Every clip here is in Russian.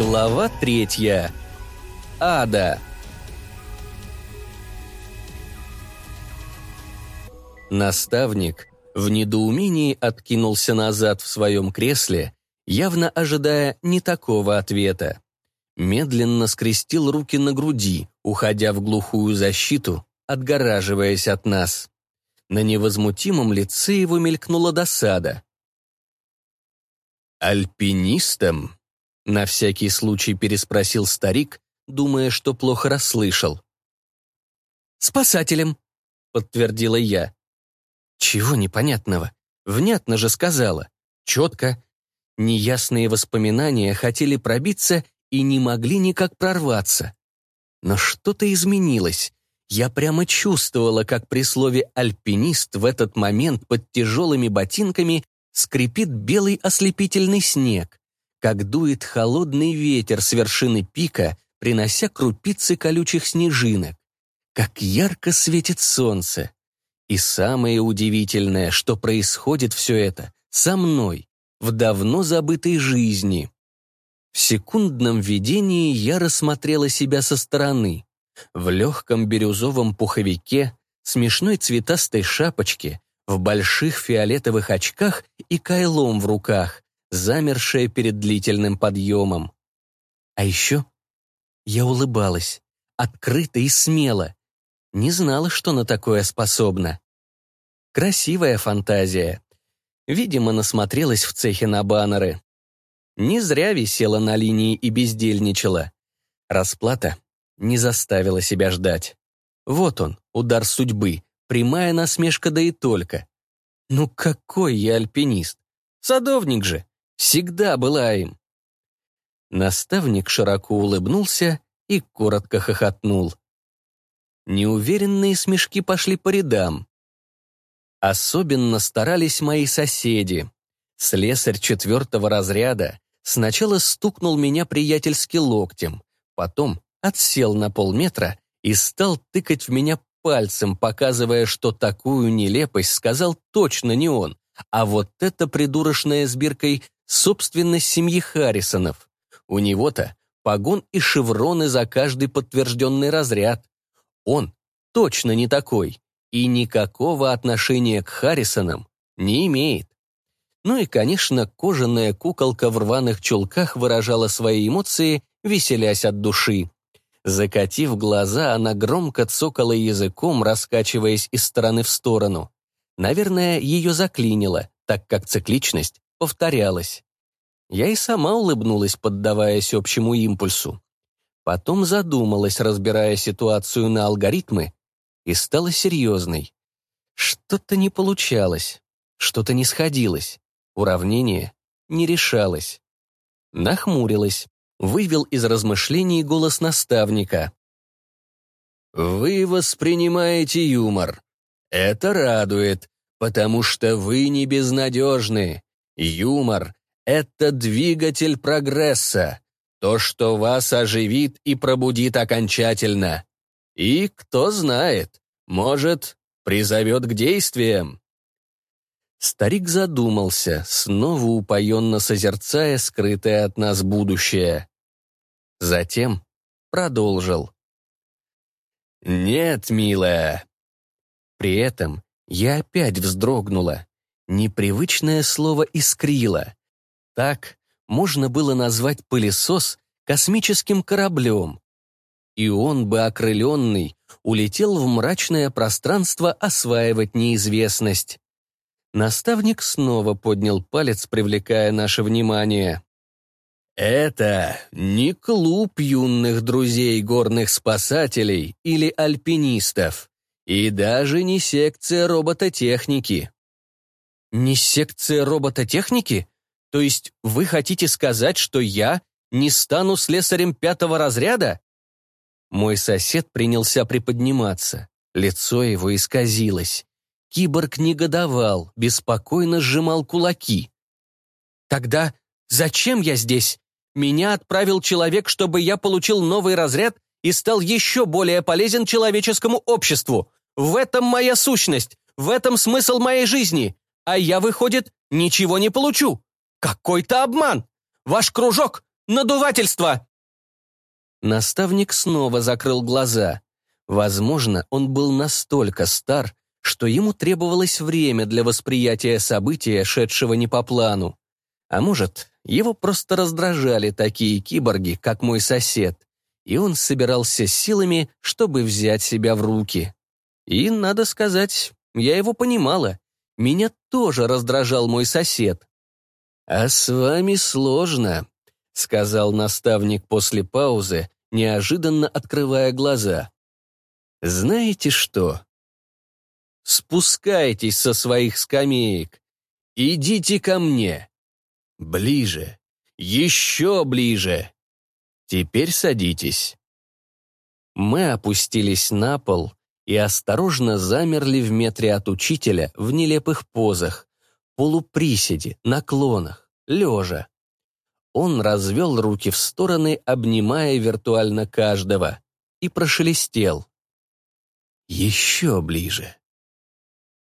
Глава третья. Ада. Наставник в недоумении откинулся назад в своем кресле, явно ожидая не такого ответа. Медленно скрестил руки на груди, уходя в глухую защиту, отгораживаясь от нас. На невозмутимом лице его мелькнула досада. «Альпинистом?» — на всякий случай переспросил старик, думая, что плохо расслышал. «Спасателем», — подтвердила я. Чего непонятного? Внятно же сказала. Четко. Неясные воспоминания хотели пробиться и не могли никак прорваться. Но что-то изменилось. Я прямо чувствовала, как при слове «альпинист» в этот момент под тяжелыми ботинками скрипит белый ослепительный снег, как дует холодный ветер с вершины пика, принося крупицы колючих снежинок, как ярко светит солнце. И самое удивительное, что происходит все это со мной, в давно забытой жизни. В секундном видении я рассмотрела себя со стороны. В легком бирюзовом пуховике, смешной цветастой шапочке, в больших фиолетовых очках и кайлом в руках, замершая перед длительным подъемом. А еще я улыбалась, открыто и смело, не знала, что на такое способна. Красивая фантазия. Видимо, насмотрелась в цехе на баннеры. Не зря висела на линии и бездельничала. Расплата не заставила себя ждать. Вот он, удар судьбы, прямая насмешка да и только. Ну какой я альпинист? Садовник же, всегда была им. Наставник широко улыбнулся и коротко хохотнул. Неуверенные смешки пошли по рядам. Особенно старались мои соседи. Слесарь четвертого разряда сначала стукнул меня приятельски локтем, потом отсел на полметра и стал тыкать в меня пальцем, показывая, что такую нелепость сказал точно не он, а вот это придурочная с биркой собственность семьи Харрисонов. У него-то погон и шевроны за каждый подтвержденный разряд. Он точно не такой и никакого отношения к Харрисонам не имеет. Ну и, конечно, кожаная куколка в рваных чулках выражала свои эмоции, веселясь от души. Закатив глаза, она громко цокала языком, раскачиваясь из стороны в сторону. Наверное, ее заклинило, так как цикличность повторялась. Я и сама улыбнулась, поддаваясь общему импульсу. Потом задумалась, разбирая ситуацию на алгоритмы, и стала серьезной. Что-то не получалось, что-то не сходилось, уравнение не решалось. Нахмурилась, вывел из размышлений голос наставника. «Вы воспринимаете юмор. Это радует, потому что вы не безнадежны. Юмор — это двигатель прогресса, то, что вас оживит и пробудит окончательно. И, кто знает, может, призовет к действиям. Старик задумался, снова упоенно созерцая скрытое от нас будущее. Затем продолжил. «Нет, милая». При этом я опять вздрогнула. Непривычное слово искрило. Так можно было назвать пылесос космическим кораблем, и он бы, окрыленный, улетел в мрачное пространство осваивать неизвестность. Наставник снова поднял палец, привлекая наше внимание. «Это не клуб юных друзей горных спасателей или альпинистов, и даже не секция робототехники». «Не секция робототехники? То есть вы хотите сказать, что я не стану слесарем пятого разряда?» Мой сосед принялся приподниматься. Лицо его исказилось. Киборг негодовал, беспокойно сжимал кулаки. «Тогда зачем я здесь? Меня отправил человек, чтобы я получил новый разряд и стал еще более полезен человеческому обществу. В этом моя сущность, в этом смысл моей жизни. А я, выходит, ничего не получу. Какой-то обман. Ваш кружок Надувательство!» Наставник снова закрыл глаза. Возможно, он был настолько стар, что ему требовалось время для восприятия события, шедшего не по плану. А может, его просто раздражали такие киборги, как мой сосед, и он собирался силами, чтобы взять себя в руки. И, надо сказать, я его понимала. Меня тоже раздражал мой сосед. «А с вами сложно», — сказал наставник после паузы, неожиданно открывая глаза. «Знаете что? Спускайтесь со своих скамеек. Идите ко мне. Ближе. Еще ближе. Теперь садитесь». Мы опустились на пол и осторожно замерли в метре от учителя в нелепых позах, полуприседе, наклонах, лежа. Он развел руки в стороны, обнимая виртуально каждого, и прошелестел. Еще ближе.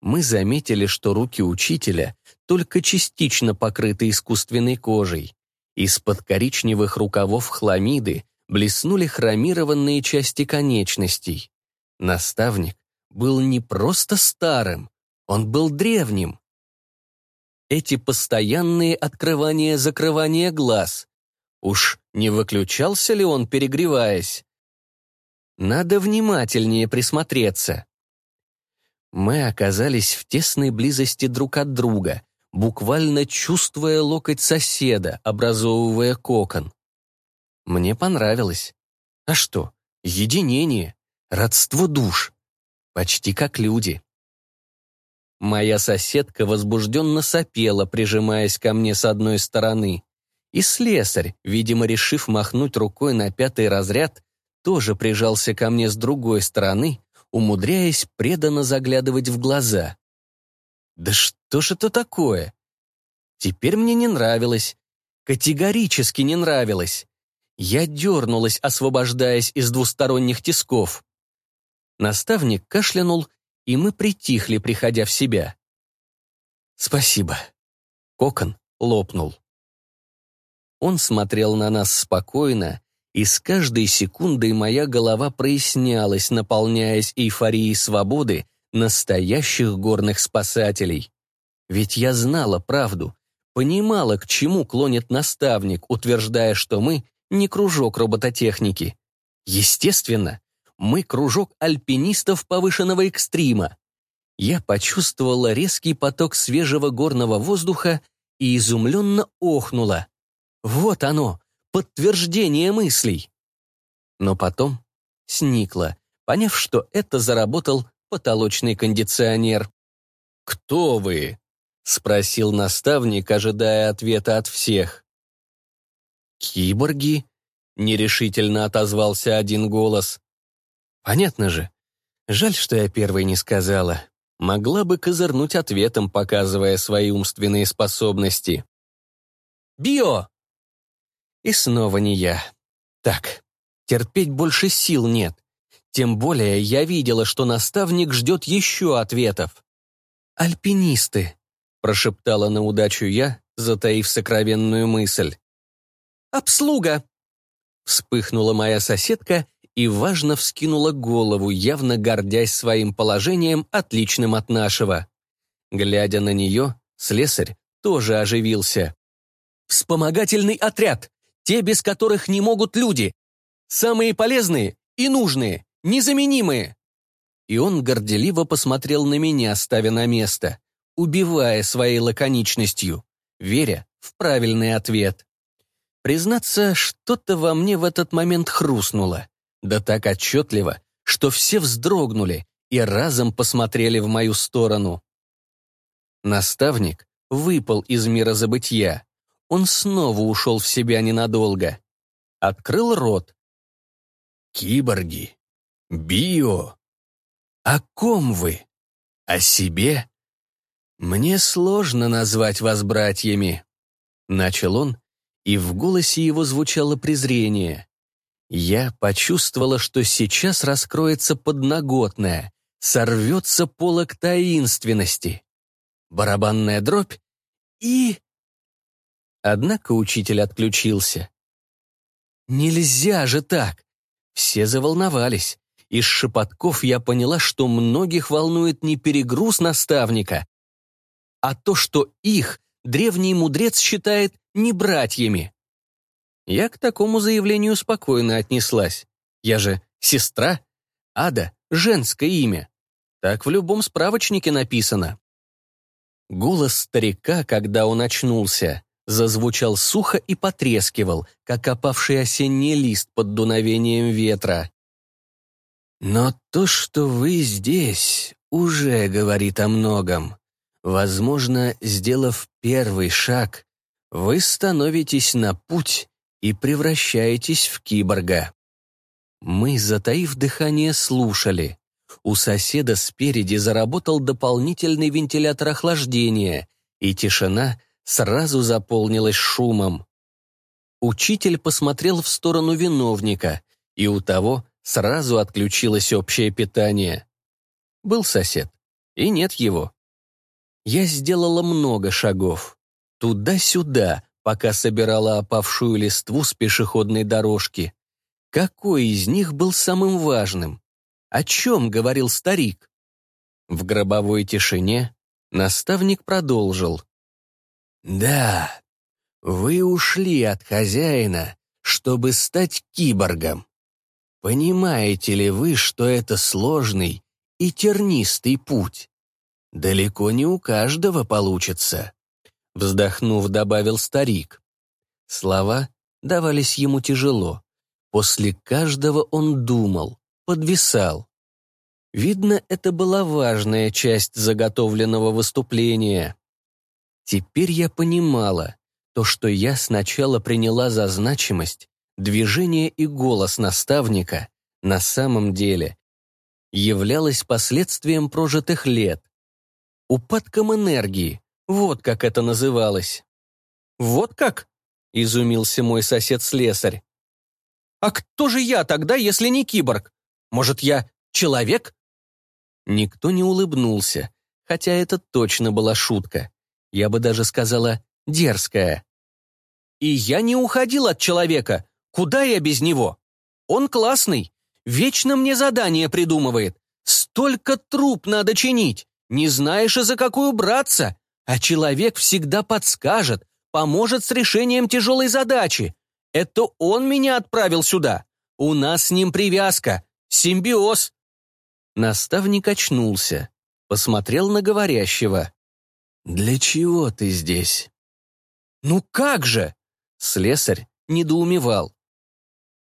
Мы заметили, что руки учителя только частично покрыты искусственной кожей. Из-под коричневых рукавов хламиды блеснули хромированные части конечностей. Наставник был не просто старым, он был древним. Эти постоянные открывания-закрывания глаз. Уж не выключался ли он, перегреваясь? Надо внимательнее присмотреться. Мы оказались в тесной близости друг от друга, буквально чувствуя локоть соседа, образовывая кокон. Мне понравилось. А что, единение, родство душ. Почти как люди. Моя соседка возбужденно сопела, прижимаясь ко мне с одной стороны. И слесарь, видимо, решив махнуть рукой на пятый разряд, тоже прижался ко мне с другой стороны, умудряясь преданно заглядывать в глаза. Да что ж это такое? Теперь мне не нравилось. Категорически не нравилось. Я дернулась, освобождаясь из двусторонних тисков. Наставник кашлянул, и мы притихли, приходя в себя. «Спасибо». Кокон лопнул. Он смотрел на нас спокойно, и с каждой секундой моя голова прояснялась, наполняясь эйфорией свободы настоящих горных спасателей. Ведь я знала правду, понимала, к чему клонит наставник, утверждая, что мы не кружок робототехники. Естественно, мы кружок альпинистов повышенного экстрима. Я почувствовала резкий поток свежего горного воздуха и изумленно охнула. Вот оно, подтверждение мыслей. Но потом сникла, поняв, что это заработал потолочный кондиционер. «Кто вы?» — спросил наставник, ожидая ответа от всех. «Киборги?» — нерешительно отозвался один голос. «Понятно же. Жаль, что я первой не сказала. Могла бы козырнуть ответом, показывая свои умственные способности. «Био!» И снова не я. Так, терпеть больше сил нет. Тем более я видела, что наставник ждет еще ответов. «Альпинисты», — прошептала на удачу я, затаив сокровенную мысль. «Обслуга!» Вспыхнула моя соседка и важно вскинула голову, явно гордясь своим положением, отличным от нашего. Глядя на нее, слесарь тоже оживился. «Вспомогательный отряд! Те, без которых не могут люди. Самые полезные и нужные, незаменимые. И он горделиво посмотрел на меня, ставя на место, убивая своей лаконичностью, веря в правильный ответ. Признаться, что-то во мне в этот момент хрустнуло, да так отчетливо, что все вздрогнули и разом посмотрели в мою сторону. Наставник выпал из мира забытья, он снова ушел в себя ненадолго. Открыл рот. «Киборги! Био! О ком вы? О себе? Мне сложно назвать вас братьями!» Начал он, и в голосе его звучало презрение. Я почувствовала, что сейчас раскроется подноготная, сорвется полок таинственности. Барабанная дробь и... Однако учитель отключился. Нельзя же так! Все заволновались. Из шепотков я поняла, что многих волнует не перегруз наставника, а то, что их древний мудрец считает не братьями. Я к такому заявлению спокойно отнеслась. Я же сестра. Ада — женское имя. Так в любом справочнике написано. Голос старика, когда он очнулся, зазвучал сухо и потрескивал, как опавший осенний лист под дуновением ветра. «Но то, что вы здесь, уже говорит о многом. Возможно, сделав первый шаг, вы становитесь на путь и превращаетесь в киборга». Мы, затаив дыхание, слушали. У соседа спереди заработал дополнительный вентилятор охлаждения, и тишина сразу заполнилась шумом. Учитель посмотрел в сторону виновника, и у того сразу отключилось общее питание. Был сосед, и нет его. Я сделала много шагов. Туда-сюда, пока собирала опавшую листву с пешеходной дорожки. Какой из них был самым важным? О чем говорил старик? В гробовой тишине наставник продолжил. «Да, вы ушли от хозяина, чтобы стать киборгом. Понимаете ли вы, что это сложный и тернистый путь? Далеко не у каждого получится», — вздохнув, добавил старик. Слова давались ему тяжело. После каждого он думал, подвисал. Видно, это была важная часть заготовленного выступления. Теперь я понимала, то, что я сначала приняла за значимость, движение и голос наставника, на самом деле являлось последствием прожитых лет. Упадком энергии, вот как это называлось. «Вот как?» — изумился мой сосед-слесарь. «А кто же я тогда, если не киборг? Может, я человек?» Никто не улыбнулся, хотя это точно была шутка я бы даже сказала, дерзкая. И я не уходил от человека. Куда я без него? Он классный. Вечно мне задание придумывает. Столько труп надо чинить. Не знаешь, и за какую браться. А человек всегда подскажет, поможет с решением тяжелой задачи. Это он меня отправил сюда. У нас с ним привязка, симбиоз. Наставник очнулся, посмотрел на говорящего. «Для чего ты здесь?» «Ну как же?» Слесарь недоумевал.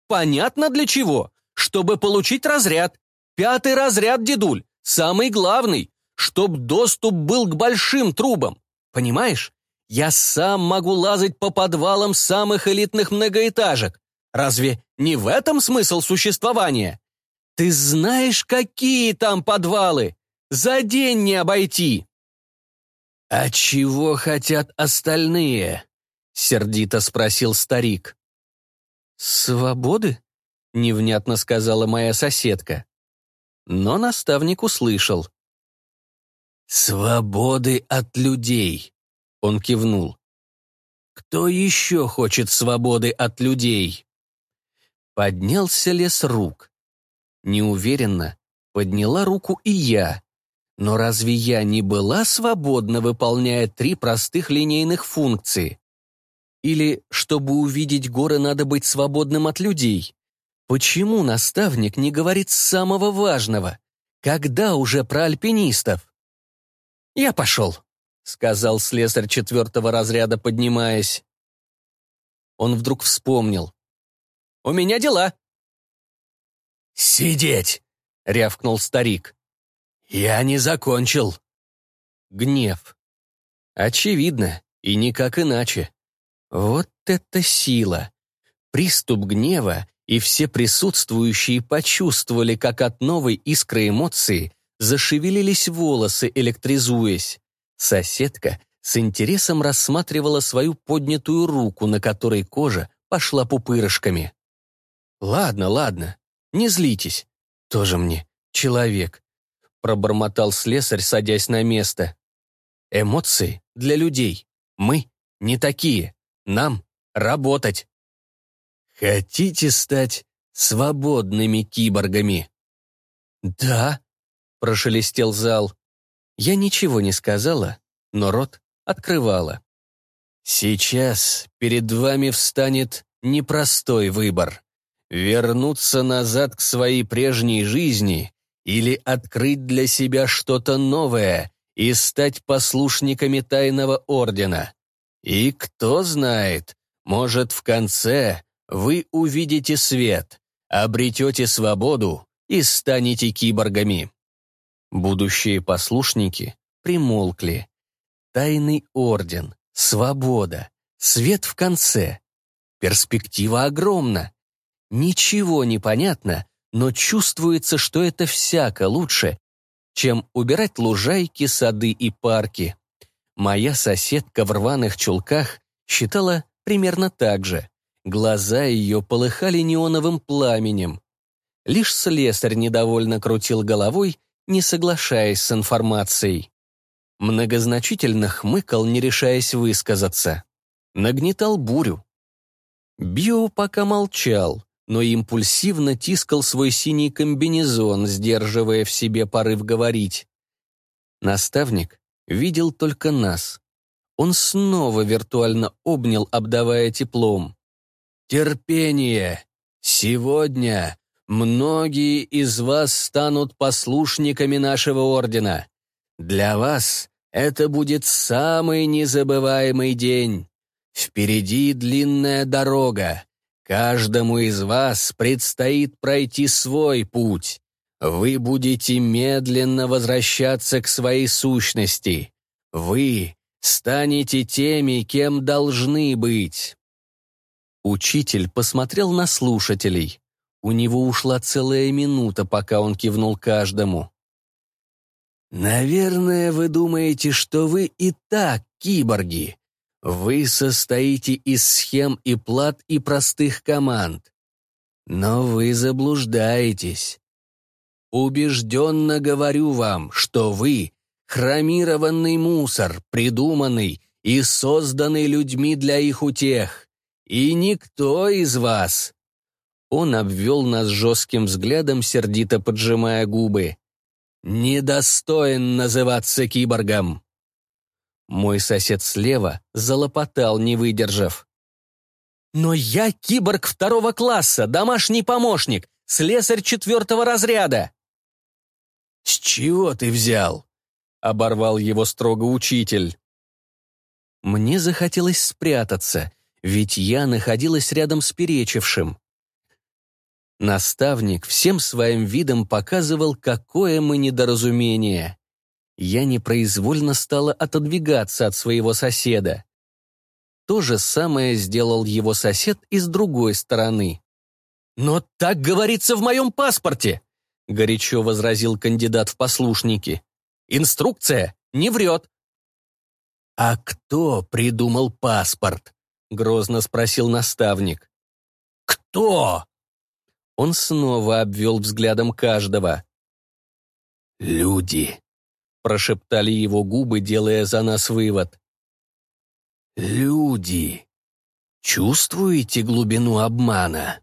«Понятно для чего. Чтобы получить разряд. Пятый разряд, дедуль. Самый главный. Чтоб доступ был к большим трубам. Понимаешь? Я сам могу лазать по подвалам самых элитных многоэтажек. Разве не в этом смысл существования? Ты знаешь, какие там подвалы? За день не обойти!» «А чего хотят остальные?» — сердито спросил старик. «Свободы?» — невнятно сказала моя соседка. Но наставник услышал. «Свободы от людей», — он кивнул. «Кто еще хочет свободы от людей?» Поднялся лес рук. Неуверенно подняла руку и я. Но разве я не была свободна, выполняя три простых линейных функции? Или, чтобы увидеть горы, надо быть свободным от людей? Почему наставник не говорит самого важного? Когда уже про альпинистов? «Я пошел», — сказал слесарь четвертого разряда, поднимаясь. Он вдруг вспомнил. «У меня дела». «Сидеть!» — рявкнул старик. «Я не закончил». Гнев. Очевидно, и никак иначе. Вот это сила. Приступ гнева, и все присутствующие почувствовали, как от новой искры эмоции зашевелились волосы, электризуясь. Соседка с интересом рассматривала свою поднятую руку, на которой кожа пошла пупырышками. «Ладно, ладно, не злитесь. Тоже мне человек пробормотал слесарь, садясь на место. Эмоции для людей. Мы не такие. Нам работать. Хотите стать свободными киборгами?» «Да», — прошелестел зал. Я ничего не сказала, но рот открывала. «Сейчас перед вами встанет непростой выбор. Вернуться назад к своей прежней жизни или открыть для себя что-то новое и стать послушниками тайного ордена. И кто знает, может, в конце вы увидите свет, обретете свободу и станете киборгами. Будущие послушники примолкли. Тайный орден, свобода, свет в конце. Перспектива огромна. Ничего не понятно, но чувствуется, что это всяко лучше, чем убирать лужайки, сады и парки. Моя соседка в рваных чулках считала примерно так же. Глаза ее полыхали неоновым пламенем. Лишь слесарь недовольно крутил головой, не соглашаясь с информацией. Многозначительно хмыкал, не решаясь высказаться. Нагнетал бурю. Био пока молчал, но импульсивно тискал свой синий комбинезон, сдерживая в себе порыв говорить. Наставник видел только нас. Он снова виртуально обнял, обдавая теплом. «Терпение! Сегодня многие из вас станут послушниками нашего ордена. Для вас это будет самый незабываемый день. Впереди длинная дорога, Каждому из вас предстоит пройти свой путь. Вы будете медленно возвращаться к своей сущности. Вы станете теми, кем должны быть. Учитель посмотрел на слушателей. У него ушла целая минута, пока он кивнул каждому. «Наверное, вы думаете, что вы и так киборги, вы состоите из схем и плат и простых команд. Но вы заблуждаетесь. Убежденно говорю вам, что вы — хромированный мусор, придуманный и созданный людьми для их утех. И никто из вас... Он обвел нас жестким взглядом, сердито поджимая губы. «Недостоин называться киборгом!» Мой сосед слева залопотал, не выдержав. «Но я киборг второго класса, домашний помощник, слесарь четвертого разряда!» «С чего ты взял?» — оборвал его строго учитель. Мне захотелось спрятаться, ведь я находилась рядом с перечившим. Наставник всем своим видом показывал, какое мы недоразумение я непроизвольно стала отодвигаться от своего соседа. То же самое сделал его сосед и с другой стороны. «Но так говорится в моем паспорте!» — горячо возразил кандидат в послушники. «Инструкция не врет». «А кто придумал паспорт?» — грозно спросил наставник. «Кто?» Он снова обвел взглядом каждого. «Люди», прошептали его губы, делая за нас вывод. «Люди, чувствуете глубину обмана?»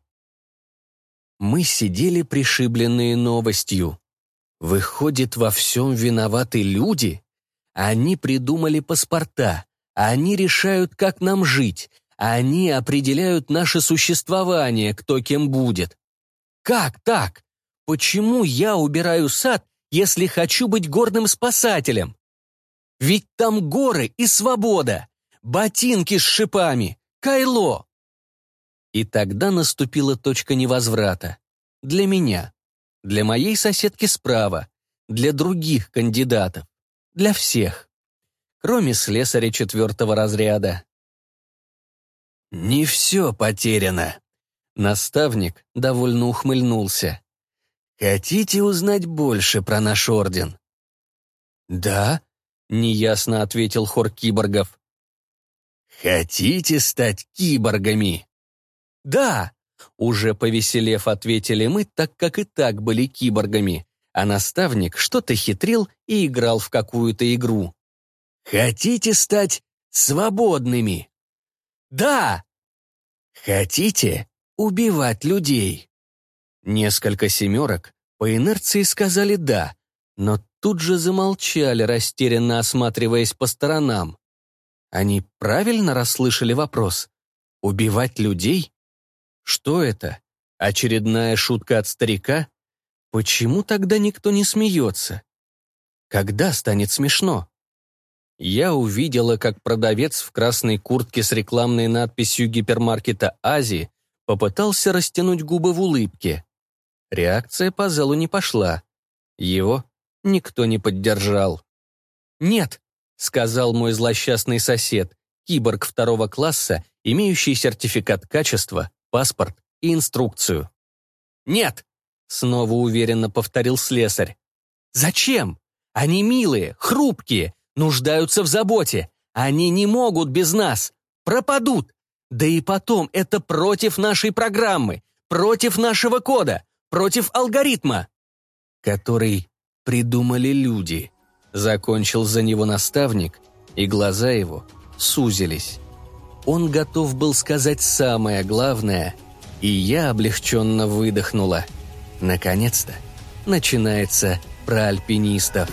Мы сидели пришибленные новостью. Выходит, во всем виноваты люди? Они придумали паспорта, они решают, как нам жить, они определяют наше существование, кто кем будет. Как так? Почему я убираю сад если хочу быть горным спасателем? Ведь там горы и свобода, ботинки с шипами, кайло. И тогда наступила точка невозврата. Для меня, для моей соседки справа, для других кандидатов, для всех, кроме слесаря четвертого разряда. «Не все потеряно», — наставник довольно ухмыльнулся. Хотите узнать больше про наш орден?» «Да», — неясно ответил хор киборгов. «Хотите стать киборгами?» «Да», — уже повеселев ответили мы, так как и так были киборгами, а наставник что-то хитрил и играл в какую-то игру. «Хотите стать свободными?» «Да!» «Хотите убивать людей. Несколько семерок по инерции сказали «да», но тут же замолчали, растерянно осматриваясь по сторонам. Они правильно расслышали вопрос? Убивать людей? Что это? Очередная шутка от старика? Почему тогда никто не смеется? Когда станет смешно? Я увидела, как продавец в красной куртке с рекламной надписью гипермаркета «Азии» попытался растянуть губы в улыбке. Реакция по залу не пошла. Его никто не поддержал. «Нет», — сказал мой злосчастный сосед, киборг второго класса, имеющий сертификат качества, паспорт и инструкцию. «Нет», — снова уверенно повторил слесарь. «Зачем? Они милые, хрупкие, нуждаются в заботе. Они не могут без нас. Пропадут. Да и потом, это против нашей программы, против нашего кода, против алгоритма, который придумали люди. Закончил за него наставник, и глаза его сузились. Он готов был сказать самое главное, и я облегченно выдохнула. Наконец-то начинается про альпинистов.